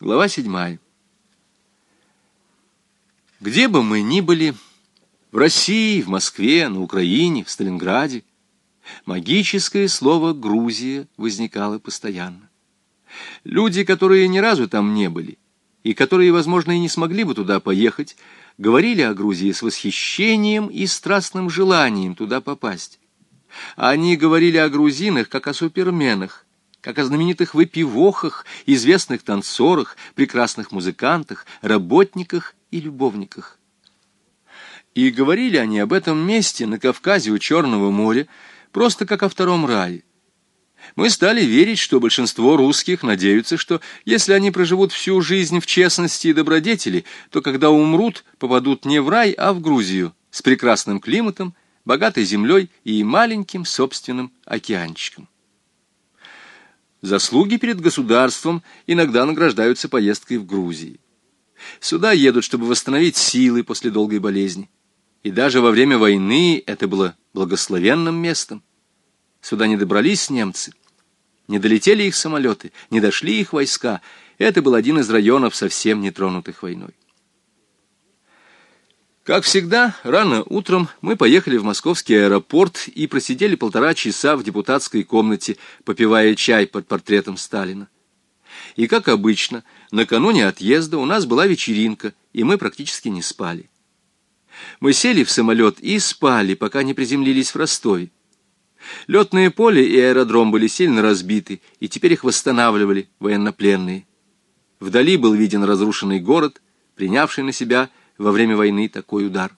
Глава седьмая. Где бы мы ни были, в России, в Москве, на Украине, в Сталинграде, магическое слово «Грузия» возникало постоянно. Люди, которые ни разу там не были, и которые, возможно, и не смогли бы туда поехать, говорили о Грузии с восхищением и страстным желанием туда попасть. Они говорили о грузинах, как о суперменах, как о знаменитых выпивохах, известных танцорах, прекрасных музыкантах, работниках и любовниках. И говорили они об этом месте на Кавказе у Черного моря, просто как о втором рае. Мы стали верить, что большинство русских надеются, что если они проживут всю жизнь в честности и добродетели, то когда умрут, попадут не в рай, а в Грузию, с прекрасным климатом, богатой землей и маленьким собственным океанчиком. Заслуги перед государством иногда награждаются поездкой в Грузии. Сюда едут, чтобы восстановить силы после долгой болезни. И даже во время войны это было благословенным местом. Сюда не добрались немцы, не долетели их самолеты, не дошли их войска. Это был один из районов, совсем не тронутых войной. Как всегда, рано утром мы поехали в московский аэропорт и просидели полтора часа в депутатской комнате, попивая чай под портретом Сталина. И, как обычно, накануне отъезда у нас была вечеринка, и мы практически не спали. Мы сели в самолет и спали, пока не приземлились в Ростове. Летное поле и аэродром были сильно разбиты, и теперь их восстанавливали военнопленные. Вдали был виден разрушенный город, принявший на себя во время войны такой удар.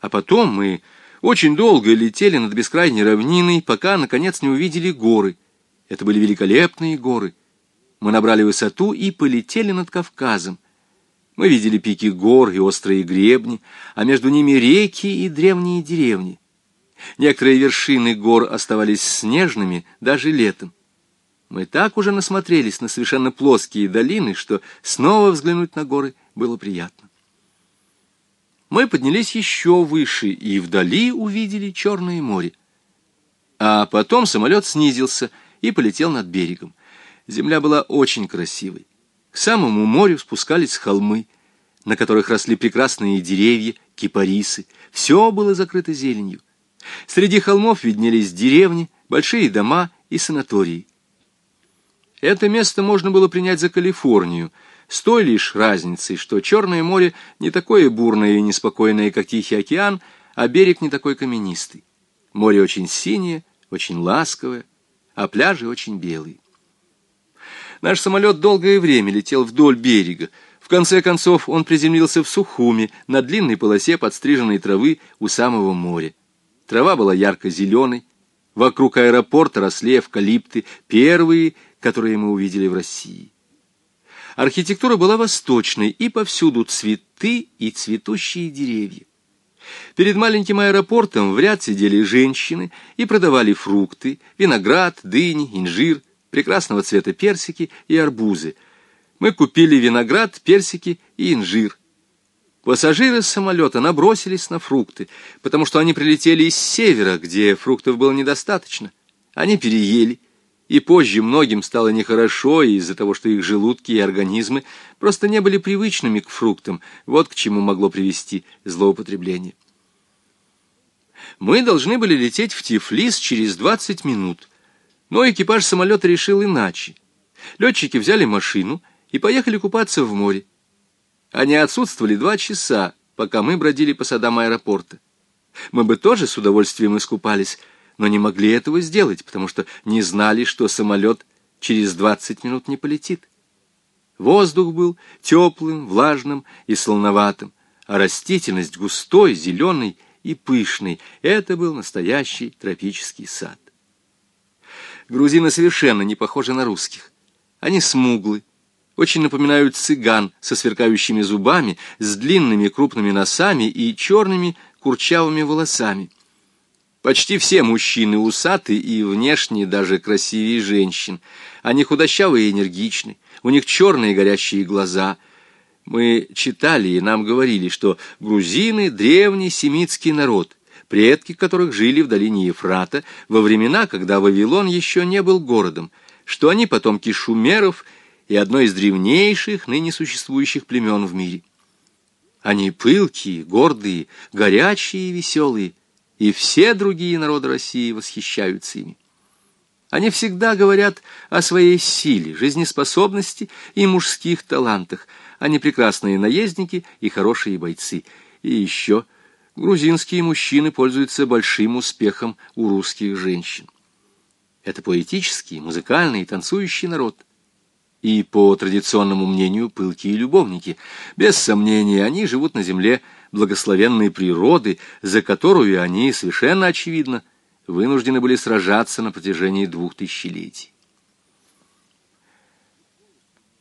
А потом мы очень долго летели над бескрайней равниной, пока, наконец, не увидели горы. Это были великолепные горы. Мы набрали высоту и полетели над Кавказом. Мы видели пики гор и острые гребни, а между ними реки и древние деревни. Некоторые вершины гор оставались снежными даже летом. Мы так уже насмотрелись на совершенно плоские долины, что снова взглянуть на горы было приятно. Мы поднялись еще выше и вдали увидели Черное море. А потом самолет снизился и полетел над берегом. Земля была очень красивой. К самому морю спускались холмы, на которых росли прекрасные деревья, кипарисы. Все было закрыто зеленью. Среди холмов виднелись деревни, большие дома и санатории. Это место можно было принять за Калифорнию, с той лишь разницей, что Черное море не такое бурное и неспокойное, как Тихий океан, а берег не такой каменистый. Море очень синее, очень ласковое, а пляжи очень белые. Наш самолет долгое время летел вдоль берега. В конце концов он приземлился в Сухуме на длинной полосе подстриженной травы у самого моря. Трава была ярко-зеленой, вокруг аэропорта росли эвкалипты, первые которые мы увидели в России. Архитектура была восточной, и повсюду цветы и цветущие деревья. Перед маленьким аэропортом в ряд сидели женщины и продавали фрукты, виноград, дыни, инжир, прекрасного цвета персики и арбузы. Мы купили виноград, персики и инжир. Пассажиры самолета набросились на фрукты, потому что они прилетели из севера, где фруктов было недостаточно. Они переели и позже многим стало нехорошо из-за того, что их желудки и организмы просто не были привычными к фруктам. Вот к чему могло привести злоупотребление. Мы должны были лететь в Тифлис через 20 минут, но экипаж самолета решил иначе. Летчики взяли машину и поехали купаться в море. Они отсутствовали два часа, пока мы бродили по садам аэропорта. Мы бы тоже с удовольствием искупались, но не могли этого сделать, потому что не знали, что самолет через 20 минут не полетит. Воздух был теплым, влажным и солоноватым, а растительность густой, зеленой и пышной. Это был настоящий тропический сад. Грузины совершенно не похожи на русских. Они смуглы, очень напоминают цыган со сверкающими зубами, с длинными крупными носами и черными курчавыми волосами. Почти все мужчины усаты и внешне даже красивее женщин. Они худощавые и энергичны, у них черные горящие глаза. Мы читали и нам говорили, что грузины — древний семитский народ, предки которых жили в долине Ефрата во времена, когда Вавилон еще не был городом, что они потомки шумеров и одно из древнейших ныне существующих племен в мире. Они пылкие, гордые, горячие и веселые, и все другие народы России восхищаются ими. Они всегда говорят о своей силе, жизнеспособности и мужских талантах. Они прекрасные наездники и хорошие бойцы. И еще грузинские мужчины пользуются большим успехом у русских женщин. Это поэтический, музыкальный и танцующий народ. И, по традиционному мнению, пылкие любовники. Без сомнения, они живут на земле благословенной природы, за которую они, совершенно очевидно, вынуждены были сражаться на протяжении двух тысячелетий.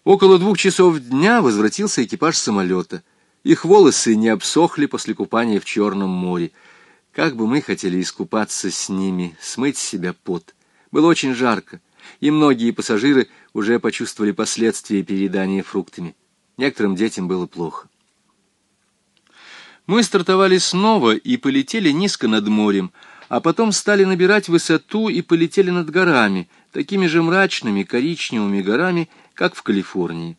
Около двух часов дня возвратился экипаж самолета. Их волосы не обсохли после купания в Черном море. Как бы мы хотели искупаться с ними, смыть с себя пот. Было очень жарко, и многие пассажиры уже почувствовали последствия переедания фруктами. Некоторым детям было плохо. Мы стартовали снова и полетели низко над морем, а потом стали набирать высоту и полетели над горами, такими же мрачными коричневыми горами, как в Калифорнии.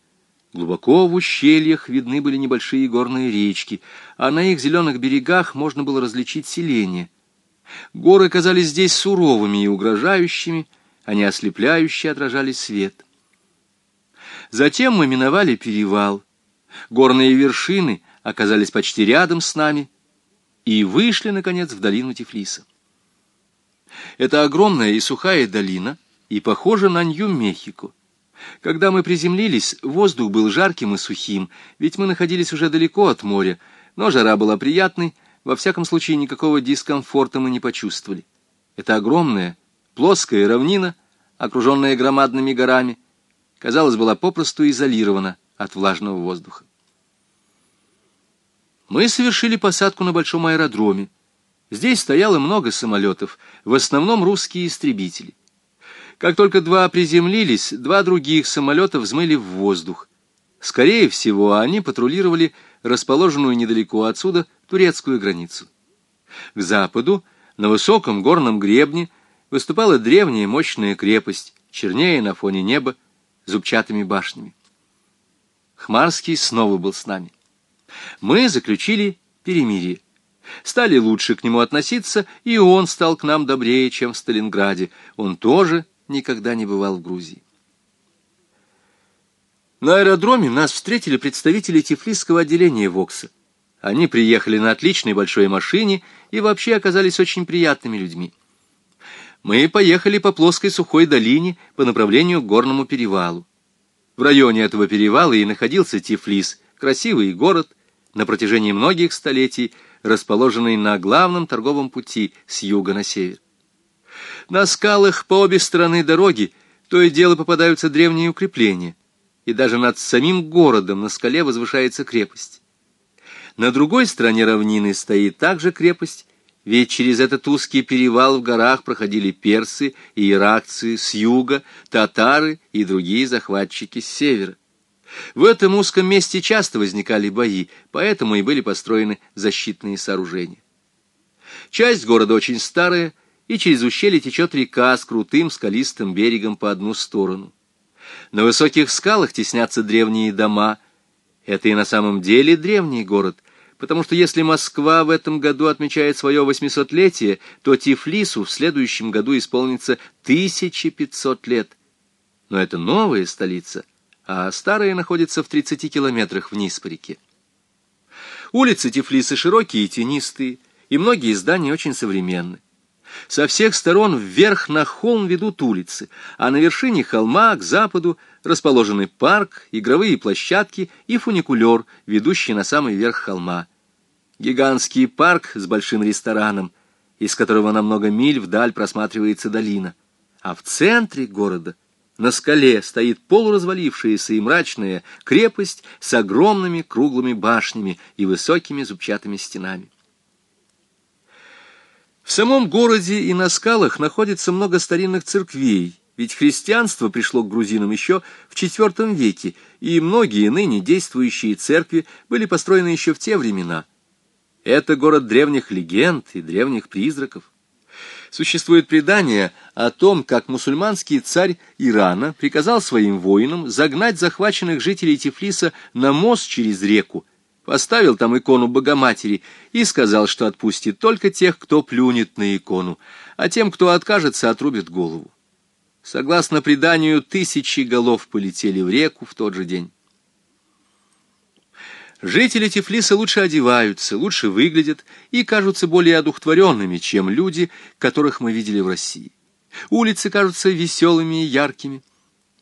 Глубоко в ущельях видны были небольшие горные речки, а на их зеленых берегах можно было различить селение. Горы казались здесь суровыми и угрожающими, они ослепляюще отражали свет. Затем мы миновали перевал. Горные вершины оказались почти рядом с нами и вышли, наконец, в долину Тифлиса. Это огромная и сухая долина, и похожа на Нью-Мехико. Когда мы приземлились, воздух был жарким и сухим, ведь мы находились уже далеко от моря, но жара была приятной, во всяком случае никакого дискомфорта мы не почувствовали. Это огромная, плоская равнина, окруженная громадными горами, казалось, была попросту изолирована от влажного воздуха. Мы совершили посадку на большом аэродроме, Здесь стояло много самолетов, в основном русские истребители. Как только два приземлились, два других самолета взмыли в воздух. Скорее всего, они патрулировали расположенную недалеко отсюда турецкую границу. К западу, на высоком горном гребне, выступала древняя мощная крепость, чернее на фоне неба, зубчатыми башнями. Хмарский снова был с нами. Мы заключили перемирие стали лучше к нему относиться, и он стал к нам добрее, чем в Сталинграде. Он тоже никогда не бывал в Грузии. На аэродроме нас встретили представители тифлисского отделения ВОКСа. Они приехали на отличной большой машине и вообще оказались очень приятными людьми. Мы поехали по плоской сухой долине по направлению к горному перевалу. В районе этого перевала и находился Тифлис, красивый город, на протяжении многих столетий расположенный на главном торговом пути с юга на север. На скалах по обе стороны дороги то и дело попадаются древние укрепления, и даже над самим городом на скале возвышается крепость. На другой стороне равнины стоит также крепость, ведь через этот узкий перевал в горах проходили персы и иракцы с юга, татары и другие захватчики с севера. В этом узком месте часто возникали бои, поэтому и были построены защитные сооружения. Часть города очень старая, и через ущелье течет река с крутым скалистым берегом по одну сторону. На высоких скалах теснятся древние дома. Это и на самом деле древний город, потому что если Москва в этом году отмечает свое восьмисотлетие, то Тифлису в следующем году исполнится 1500 лет. Но это новая столица — а старая находится в 30 километрах вниз по реке. Улицы Тифлиса широкие и тенистые, и многие здания очень современны. Со всех сторон вверх на холм ведут улицы, а на вершине холма к западу расположены парк, игровые площадки и фуникулер, ведущий на самый верх холма. Гигантский парк с большим рестораном, из которого на много миль вдаль просматривается долина. А в центре города — на скале стоит полуразвалившаяся и мрачная крепость с огромными круглыми башнями и высокими зубчатыми стенами. В самом городе и на скалах находится много старинных церквей, ведь христианство пришло к грузинам еще в IV веке, и многие ныне действующие церкви были построены еще в те времена. Это город древних легенд и древних призраков. Существует предание о том, как мусульманский царь Ирана приказал своим воинам загнать захваченных жителей Тифлиса на мост через реку, поставил там икону Богоматери и сказал, что отпустит только тех, кто плюнет на икону, а тем, кто откажется, отрубит голову. Согласно преданию, тысячи голов полетели в реку в тот же день. Жители Тифлиса лучше одеваются, лучше выглядят и кажутся более одухотворенными, чем люди, которых мы видели в России. Улицы кажутся веселыми и яркими.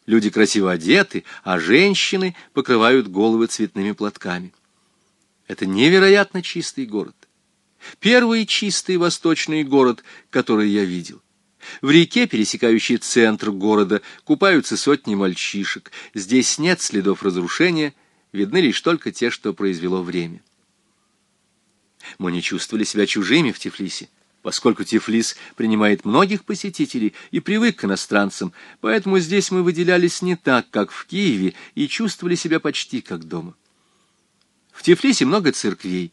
Люди красиво одеты, а женщины покрывают головы цветными платками. Это невероятно чистый город. Первый чистый восточный город, который я видел. В реке, пересекающей центр города, купаются сотни мальчишек. Здесь нет следов разрушения – видны лишь только те, что произвело время. Мы не чувствовали себя чужими в Тифлисе, поскольку Тифлис принимает многих посетителей и привык к иностранцам, поэтому здесь мы выделялись не так, как в Киеве, и чувствовали себя почти как дома. В Тифлисе много церквей,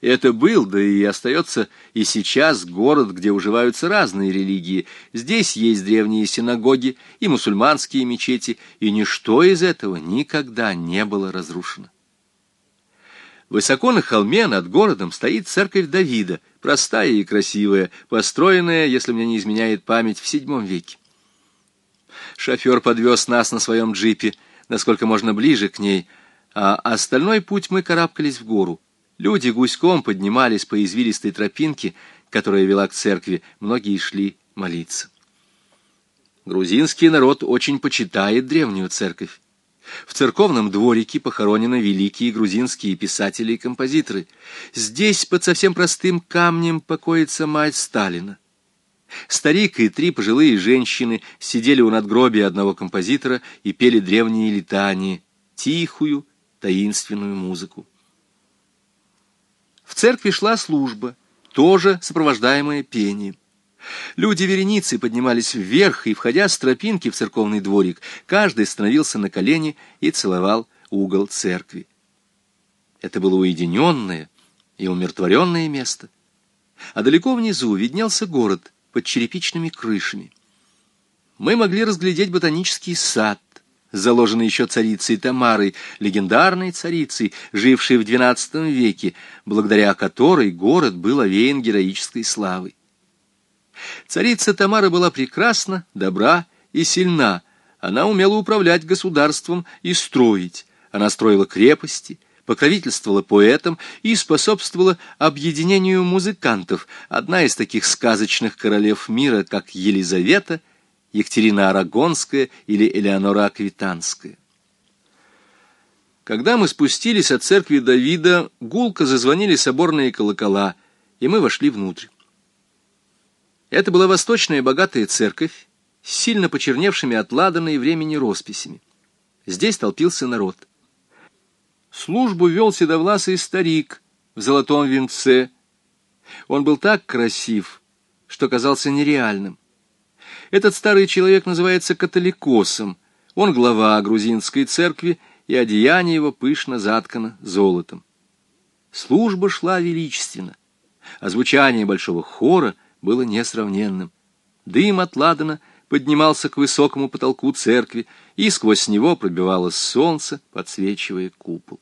это был, да и остается и сейчас город, где уживаются разные религии. Здесь есть древние синагоги и мусульманские мечети, и ничто из этого никогда не было разрушено. Высоко на холме над городом стоит церковь Давида, простая и красивая, построенная, если мне не изменяет память, в VII веке. Шофер подвез нас на своем джипе, насколько можно ближе к ней, а остальной путь мы карабкались в гору. Люди гуськом поднимались по извилистой тропинке, которая вела к церкви, многие шли молиться. Грузинский народ очень почитает древнюю церковь. В церковном дворике похоронены великие грузинские писатели и композиторы. Здесь под совсем простым камнем покоится мать Сталина. Старик и три пожилые женщины сидели у надгробия одного композитора и пели древние летания, тихую, таинственную музыку. В церкви шла служба, тоже сопровождаемая пением. Люди вереницы поднимались вверх, и, входя с тропинки в церковный дворик, каждый становился на колени и целовал угол церкви. Это было уединенное и умиротворенное место. А далеко внизу виднелся город под черепичными крышами. Мы могли разглядеть ботанический сад, заложенный еще царицей Тамарой, легендарной царицей, жившей в XII веке, благодаря которой город был овеян героической славой. Царица Тамара была прекрасна, добра и сильна. Она умела управлять государством и строить. Она строила крепости, покровительствовала поэтам и способствовала объединению музыкантов. Одна из таких сказочных королев мира, как Елизавета, Екатерина Арагонская или Элеонора Аквитанская. Когда мы спустились от церкви Давида, гулко зазвонили соборные колокола, и мы вошли внутрь. Это была восточная богатая церковь, с сильно почерневшими от ладана времени росписями. Здесь толпился народ. Службу вел седовласый старик в золотом венце. Он был так красив, что казался нереальным. Этот старый человек называется католикосом. Он глава грузинской церкви, и одеяние его пышно заткано золотом. Служба шла величественно, а звучание большого хора было несравненным. Дым от ладана поднимался к высокому потолку церкви, и сквозь него пробивалось солнце, подсвечивая купол.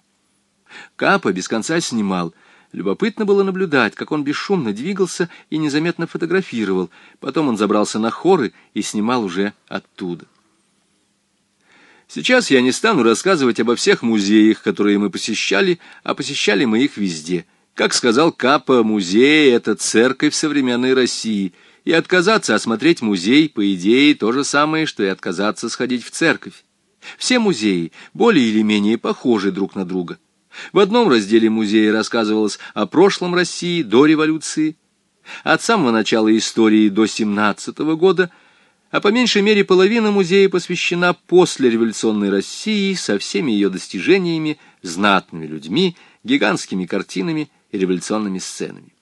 Капа без конца снимал — Любопытно было наблюдать, как он бесшумно двигался и незаметно фотографировал. Потом он забрался на хоры и снимал уже оттуда. Сейчас я не стану рассказывать обо всех музеях, которые мы посещали, а посещали мы их везде. Как сказал Капа, музей — это церковь современной России, и отказаться осмотреть музей, по идее, то же самое, что и отказаться сходить в церковь. Все музеи более или менее похожи друг на друга. В одном разделе музея рассказывалось о прошлом России до революции, от самого начала истории до 17 года, а по меньшей мере половина музея посвящена послереволюционной России со всеми ее достижениями, знатными людьми, гигантскими картинами и революционными сценами.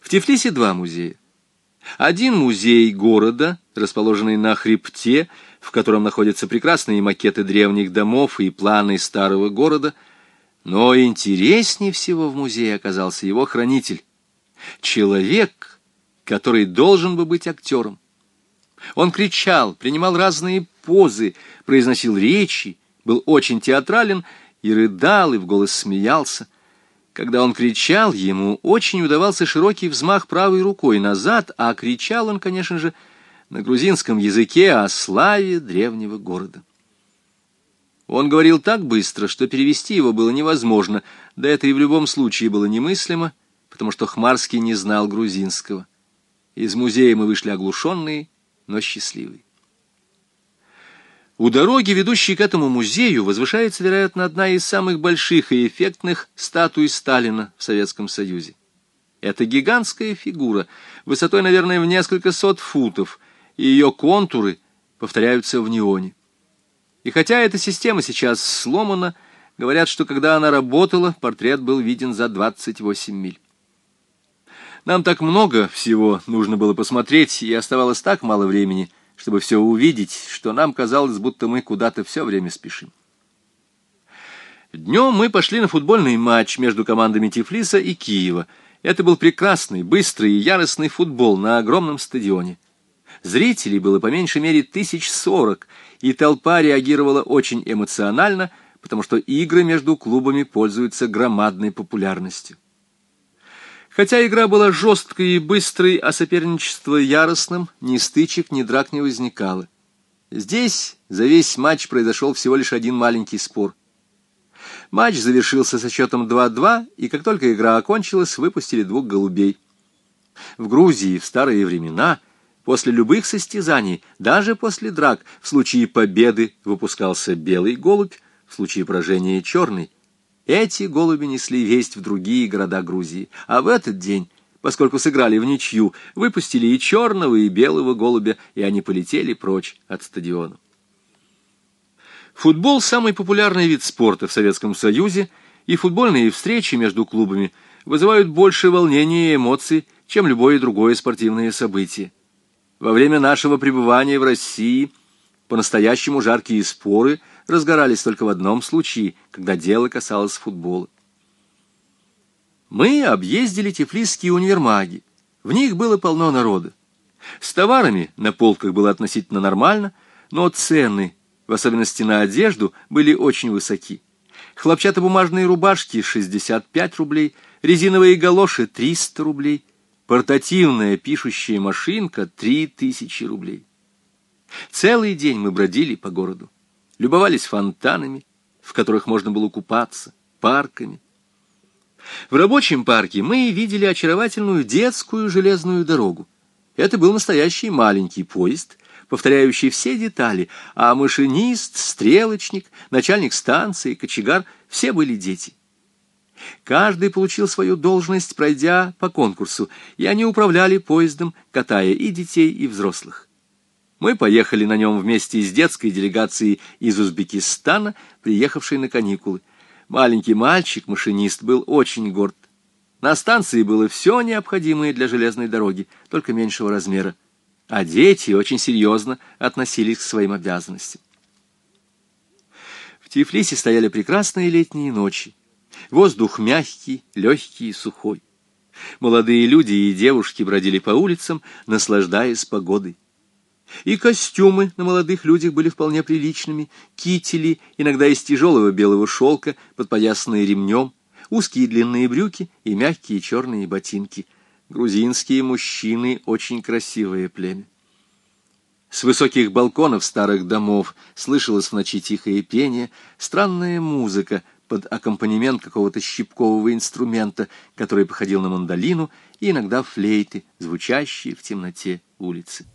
В Тифлисе два музея. Один музей города, расположенный на хребте, в котором находятся прекрасные макеты древних домов и планы старого города – но интереснее всего в музее оказался его хранитель. Человек, который должен бы быть актером. Он кричал, принимал разные позы, произносил речи, был очень театрален и рыдал, и в голос смеялся. Когда он кричал, ему очень удавался широкий взмах правой рукой назад, а кричал он, конечно же, на грузинском языке о славе древнего города. Он говорил так быстро, что перевести его было невозможно, да это и в любом случае было немыслимо, потому что Хмарский не знал грузинского. Из музея мы вышли оглушенные, но счастливые. У дороги, ведущей к этому музею, возвышается, вероятно, одна из самых больших и эффектных статуй Сталина в Советском Союзе. Это гигантская фигура, высотой, наверное, в несколько сот футов, и ее контуры повторяются в неоне. И хотя эта система сейчас сломана, говорят, что когда она работала, портрет был виден за 28 миль. Нам так много всего нужно было посмотреть, и оставалось так мало времени, чтобы все увидеть, что нам казалось, будто мы куда-то все время спешим. Днем мы пошли на футбольный матч между командами Тифлиса и Киева. Это был прекрасный, быстрый и яростный футбол на огромном стадионе. Зрителей было по меньшей мере тысяч сорок, и толпа реагировала очень эмоционально, потому что игры между клубами пользуются громадной популярностью. Хотя игра была жесткой и быстрой, а соперничество яростным, ни стычек, ни драк не возникало. Здесь за весь матч произошел всего лишь один маленький спор. Матч завершился со счетом 2-2, и как только игра окончилась, выпустили двух голубей. В Грузии в старые времена – После любых состязаний, даже после драк, в случае победы выпускался белый голубь, в случае поражения черный. Эти голуби несли весть в другие города Грузии, а в этот день, поскольку сыграли в ничью, выпустили и черного, и белого голубя, и они полетели прочь от стадиона. Футбол – самый популярный вид спорта в Советском Союзе, и футбольные встречи между клубами вызывают больше волнения и эмоций, чем любое другое спортивное событие. Во время нашего пребывания в России по-настоящему жаркие споры разгорались только в одном случае, когда дело касалось футбола. Мы объездили тифлисские универмаги. В них было полно народа. С товарами на полках было относительно нормально, но цены, в особенности на одежду, были очень высоки. Хлопчатобумажные рубашки — 65 рублей, резиновые галоши — 300 рублей, Портативная пишущая машинка — три тысячи рублей. Целый день мы бродили по городу, любовались фонтанами, в которых можно было купаться, парками. В рабочем парке мы видели очаровательную детскую железную дорогу. Это был настоящий маленький поезд, повторяющий все детали, а машинист, стрелочник, начальник станции, кочегар — все были дети. Каждый получил свою должность, пройдя по конкурсу, и они управляли поездом, катая и детей, и взрослых. Мы поехали на нем вместе с детской делегацией из Узбекистана, приехавшей на каникулы. Маленький мальчик-машинист был очень горд. На станции было все необходимое для железной дороги, только меньшего размера. А дети очень серьезно относились к своим обязанностям. В Тифлисе стояли прекрасные летние ночи. Воздух мягкий, легкий и сухой. Молодые люди и девушки бродили по улицам, наслаждаясь погодой. И костюмы на молодых людях были вполне приличными, кители, иногда из тяжелого белого шелка, подпоясанные ремнем, узкие длинные брюки и мягкие черные ботинки. Грузинские мужчины — очень красивое племя. С высоких балконов старых домов слышалось в ночи тихое пение, странная музыка, под аккомпанемент какого-то щипкового инструмента, который походил на мандолину, и иногда флейты, звучащие в темноте улицы.